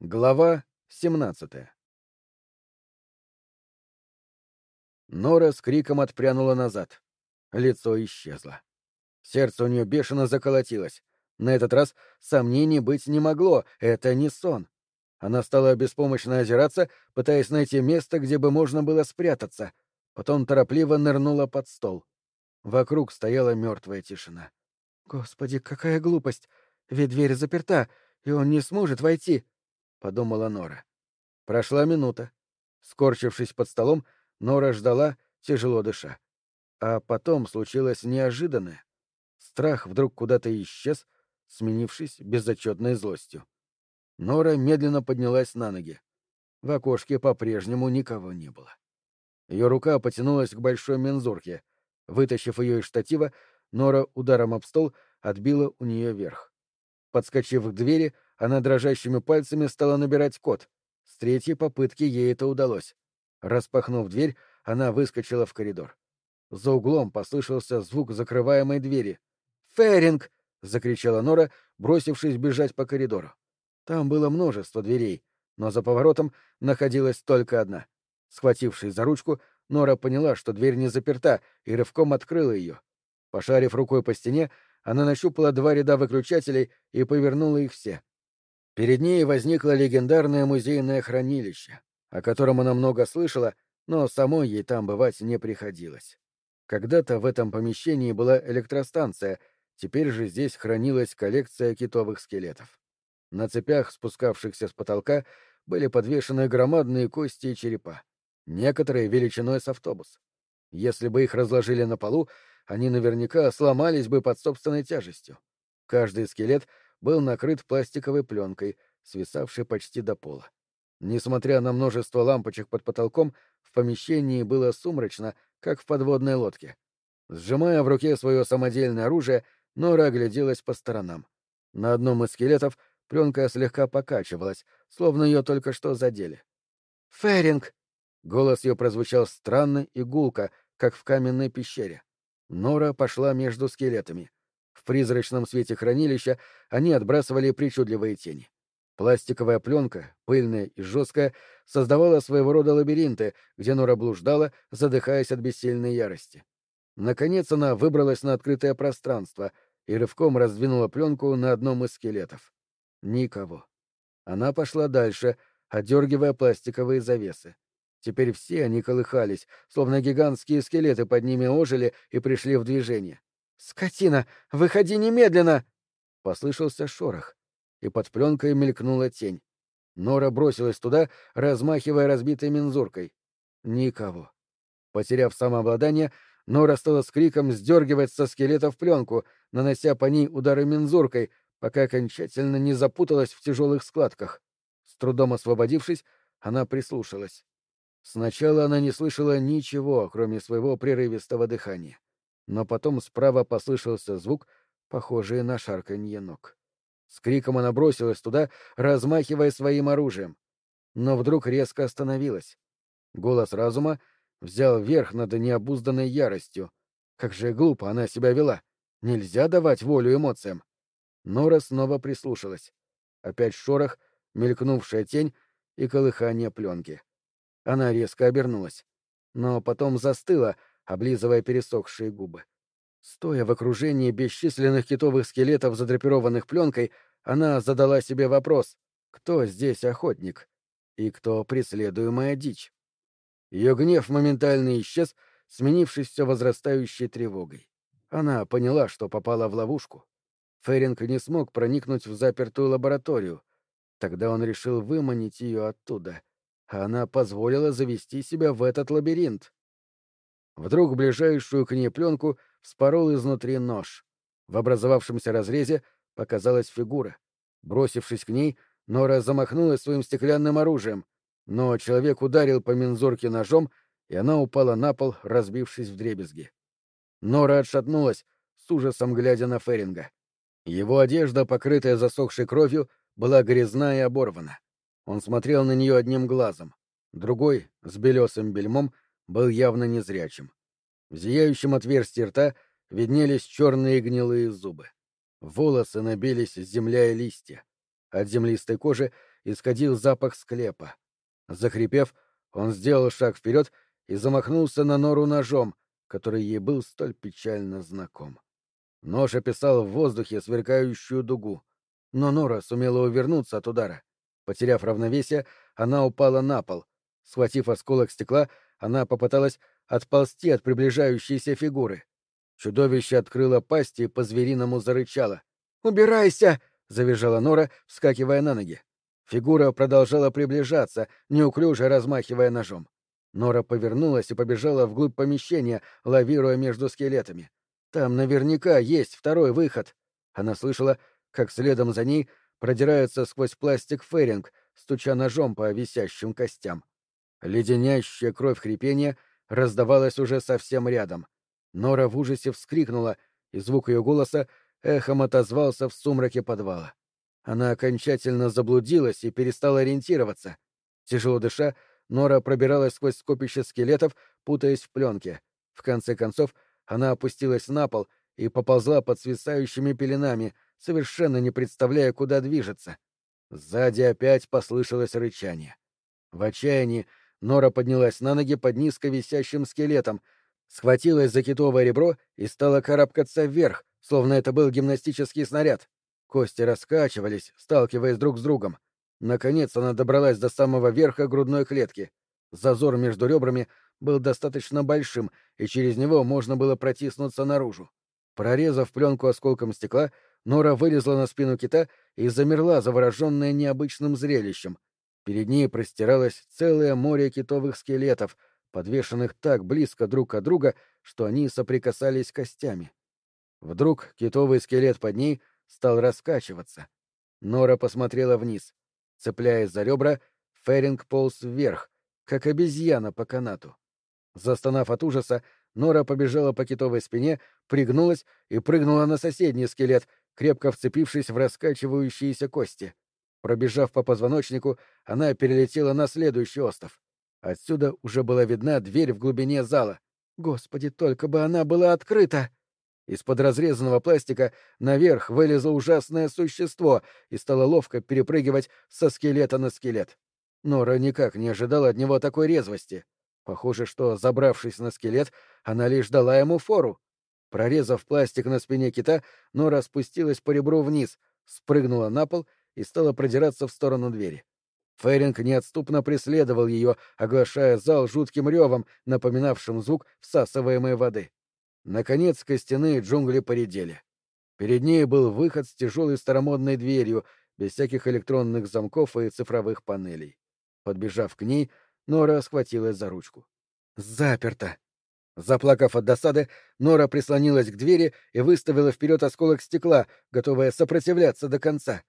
Глава 17 Нора с криком отпрянула назад. Лицо исчезло. Сердце у нее бешено заколотилось. На этот раз сомнений быть не могло, это не сон. Она стала беспомощно озираться, пытаясь найти место, где бы можно было спрятаться. Потом торопливо нырнула под стол. Вокруг стояла мертвая тишина. «Господи, какая глупость! Ведь дверь заперта, и он не сможет войти!» — подумала Нора. Прошла минута. Скорчившись под столом, Нора ждала, тяжело дыша. А потом случилось неожиданное. Страх вдруг куда-то исчез, сменившись безотчетной злостью. Нора медленно поднялась на ноги. В окошке по-прежнему никого не было. Ее рука потянулась к большой мензурке. Вытащив ее из штатива, Нора ударом об стол отбила у нее верх. Подскочив к двери, она дрожащими пальцами стала набирать код. С третьей попытки ей это удалось. Распахнув дверь, она выскочила в коридор. За углом послышался звук закрываемой двери. «Феринг!» — закричала Нора, бросившись бежать по коридору. Там было множество дверей, но за поворотом находилась только одна. Схватившись за ручку, Нора поняла, что дверь не заперта, и рывком открыла ее. Пошарив рукой по стене, она нащупала два ряда выключателей и повернула их все. Перед ней возникло легендарное музейное хранилище, о котором она много слышала, но самой ей там бывать не приходилось. Когда-то в этом помещении была электростанция, теперь же здесь хранилась коллекция китовых скелетов. На цепях, спускавшихся с потолка, были подвешены громадные кости и черепа, некоторые величиной с автобус. Если бы их разложили на полу, они наверняка сломались бы под собственной тяжестью. Каждый скелет — был накрыт пластиковой пленкой, свисавшей почти до пола. Несмотря на множество лампочек под потолком, в помещении было сумрачно, как в подводной лодке. Сжимая в руке свое самодельное оружие, Нора огляделась по сторонам. На одном из скелетов пленка слегка покачивалась, словно ее только что задели. «Феринг!» Голос ее прозвучал странно и гулко, как в каменной пещере. Нора пошла между скелетами. В призрачном свете хранилища они отбрасывали причудливые тени. Пластиковая пленка, пыльная и жесткая, создавала своего рода лабиринты, где Нора блуждала, задыхаясь от бессильной ярости. Наконец она выбралась на открытое пространство и рывком раздвинула пленку на одном из скелетов. Никого. Она пошла дальше, отдергивая пластиковые завесы. Теперь все они колыхались, словно гигантские скелеты под ними ожили и пришли в движение. «Скотина! Выходи немедленно!» Послышался шорох, и под пленкой мелькнула тень. Нора бросилась туда, размахивая разбитой мензуркой. Никого. Потеряв самообладание, Нора стала с криком сдергивать со скелетов пленку, нанося по ней удары мензуркой, пока окончательно не запуталась в тяжелых складках. С трудом освободившись, она прислушалась. Сначала она не слышала ничего, кроме своего прерывистого дыхания но потом справа послышался звук, похожий на шарканье ног. С криком она бросилась туда, размахивая своим оружием. Но вдруг резко остановилась. Голос разума взял верх над необузданной яростью. Как же глупо она себя вела. Нельзя давать волю эмоциям. Нора снова прислушалась. Опять шорох, мелькнувшая тень и колыхание пленки. Она резко обернулась. Но потом застыла, облизывая пересохшие губы. Стоя в окружении бесчисленных китовых скелетов, задрапированных пленкой, она задала себе вопрос, кто здесь охотник и кто преследуемая дичь. Ее гнев моментально исчез, сменившись все возрастающей тревогой. Она поняла, что попала в ловушку. Феринг не смог проникнуть в запертую лабораторию. Тогда он решил выманить ее оттуда, а она позволила завести себя в этот лабиринт. Вдруг ближайшую к ней пленку вспорол изнутри нож. В образовавшемся разрезе показалась фигура. Бросившись к ней, Нора замахнулась своим стеклянным оружием, но человек ударил по мензурке ножом, и она упала на пол, разбившись в дребезги. Нора отшатнулась, с ужасом глядя на Феринга. Его одежда, покрытая засохшей кровью, была грязна и оборвана. Он смотрел на нее одним глазом. Другой, с белесым бельмом, — был явно незрячим. В зияющем отверстии рта виднелись черные гнилые зубы. Волосы набились земля и листья. От землистой кожи исходил запах склепа. Захрипев, он сделал шаг вперед и замахнулся на нору ножом, который ей был столь печально знаком. Нож описал в воздухе сверкающую дугу, но Нора сумела увернуться от удара. Потеряв равновесие, она упала на пол. Схватив осколок стекла, она попыталась отползти от приближающейся фигуры. Чудовище открыло пасть и по-звериному зарычало. «Убирайся!» — завизжала Нора, вскакивая на ноги. Фигура продолжала приближаться, неуклюже размахивая ножом. Нора повернулась и побежала вглубь помещения, лавируя между скелетами. Там наверняка есть второй выход. Она слышала, как следом за ней продирается сквозь пластик Феринг, стуча ножом по висящим костям. Леденящая кровь хрипения раздавалась уже совсем рядом. Нора в ужасе вскрикнула, и звук ее голоса эхом отозвался в сумраке подвала. Она окончательно заблудилась и перестала ориентироваться. Тяжело дыша, Нора пробиралась сквозь скопище скелетов, путаясь в пленке. В конце концов, она опустилась на пол и поползла под свисающими пеленами, совершенно не представляя, куда движется. Сзади опять послышалось рычание. В отчаянии Нора поднялась на ноги под низко висящим скелетом, схватилась за китовое ребро и стала карабкаться вверх, словно это был гимнастический снаряд. Кости раскачивались, сталкиваясь друг с другом. Наконец она добралась до самого верха грудной клетки. Зазор между ребрами был достаточно большим, и через него можно было протиснуться наружу. Прорезав пленку осколком стекла, Нора вылезла на спину кита и замерла, завороженная необычным зрелищем. Перед ней простиралось целое море китовых скелетов, подвешенных так близко друг от друга, что они соприкасались костями. Вдруг китовый скелет под ней стал раскачиваться. Нора посмотрела вниз. Цепляясь за ребра, Феринг полз вверх, как обезьяна по канату. Застонав от ужаса, Нора побежала по китовой спине, пригнулась и прыгнула на соседний скелет, крепко вцепившись в раскачивающиеся кости. Пробежав по позвоночнику, она перелетела на следующий остров. Отсюда уже была видна дверь в глубине зала. Господи, только бы она была открыта! Из-под разрезанного пластика наверх вылезло ужасное существо и стало ловко перепрыгивать со скелета на скелет. Нора никак не ожидала от него такой резвости. Похоже, что, забравшись на скелет, она лишь дала ему фору. Прорезав пластик на спине кита, Нора спустилась по ребру вниз, спрыгнула на пол и стала продираться в сторону двери. Феринг неотступно преследовал ее, оглашая зал жутким ревом, напоминавшим звук всасываемой воды. Наконец костяные джунгли поредели. Перед ней был выход с тяжелой старомодной дверью, без всяких электронных замков и цифровых панелей. Подбежав к ней, Нора схватилась за ручку. «Заперто!» Заплакав от досады, Нора прислонилась к двери и выставила вперед осколок стекла, готовая сопротивляться до конца.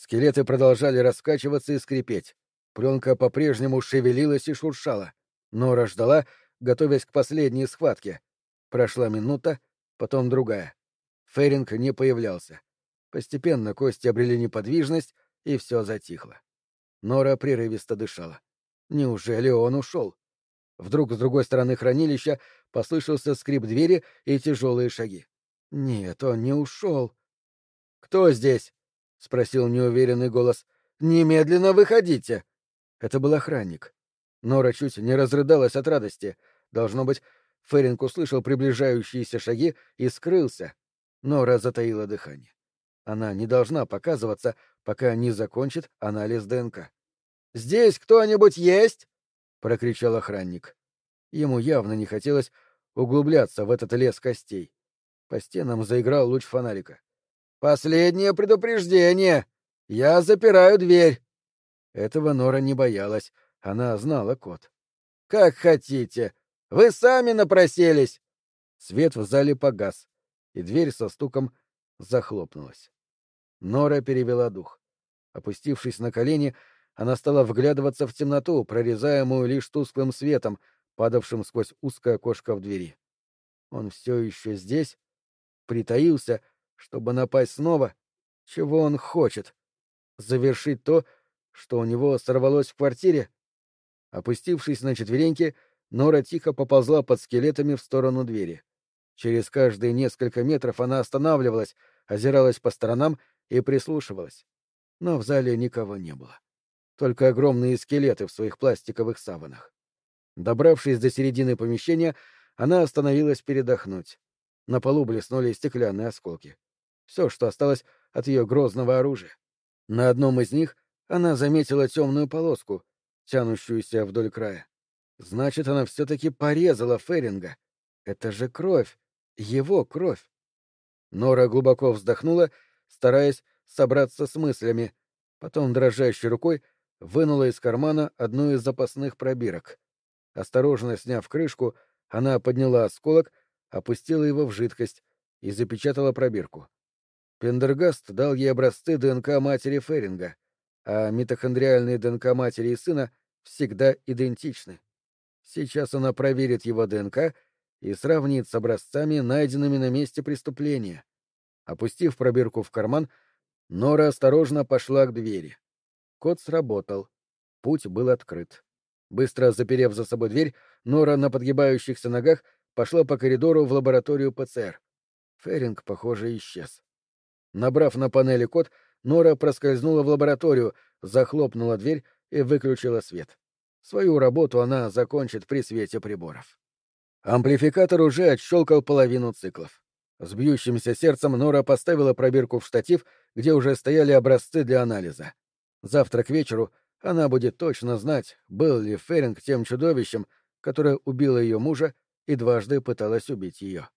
Скелеты продолжали раскачиваться и скрипеть. Пленка по-прежнему шевелилась и шуршала. Нора ждала, готовясь к последней схватке. Прошла минута, потом другая. Феринг не появлялся. Постепенно кости обрели неподвижность, и все затихло. Нора прерывисто дышала. Неужели он ушел? Вдруг с другой стороны хранилища послышался скрип двери и тяжелые шаги. Нет, он не ушел. Кто здесь? Спросил неуверенный голос. Немедленно выходите. Это был охранник. Нора чуть не разрыдалась от радости. Должно быть, Феринг услышал приближающиеся шаги и скрылся. Нора затаила дыхание. Она не должна показываться, пока не закончит анализ ДНК. «Здесь кто-нибудь есть?» — прокричал охранник. Ему явно не хотелось углубляться в этот лес костей. По стенам заиграл луч фонарика. «Последнее предупреждение! Я запираю дверь!» Этого Нора не боялась, она знала код. «Как хотите!» Вы сами напросились!» Свет в зале погас, и дверь со стуком захлопнулась. Нора перевела дух. Опустившись на колени, она стала вглядываться в темноту, прорезаемую лишь тусклым светом, падавшим сквозь узкое окошко в двери. Он все еще здесь? Притаился, чтобы напасть снова? Чего он хочет? Завершить то, что у него сорвалось в квартире? Опустившись на четвереньки, Нора тихо поползла под скелетами в сторону двери. Через каждые несколько метров она останавливалась, озиралась по сторонам и прислушивалась. Но в зале никого не было. только огромные скелеты в своих пластиковых саванах. Добравшись до середины помещения, она остановилась передохнуть. На полу блеснули стеклянные осколки. Все, что осталось от ее грозного оружия. На одном из них она заметила темную полоску, тянущуюся вдоль края. Значит, она все-таки порезала Феринга. Это же кровь. Его кровь. Нора глубоко вздохнула, стараясь собраться с мыслями. Потом дрожащей рукой вынула из кармана одну из запасных пробирок. Осторожно сняв крышку, она подняла осколок, опустила его в жидкость и запечатала пробирку. Пендергаст дал ей образцы ДНК матери Феринга, а митохондриальные ДНК матери и сына всегда идентичны. Сейчас она проверит его ДНК и сравнит с образцами, найденными на месте преступления. Опустив пробирку в карман, Нора осторожно пошла к двери. Код сработал. Путь был открыт. Быстро заперев за собой дверь, Нора на подгибающихся ногах пошла по коридору в лабораторию ПЦР. Феринг, похоже, исчез. Набрав на панели код, Нора проскользнула в лабораторию, захлопнула дверь и выключила свет. Свою работу она закончит при свете приборов. Амплификатор уже отщелкал половину циклов. С бьющимся сердцем Нора поставила пробирку в штатив, где уже стояли образцы для анализа. Завтра к вечеру она будет точно знать, был ли Феринг тем чудовищем, которое убило ее мужа и дважды пыталась убить ее.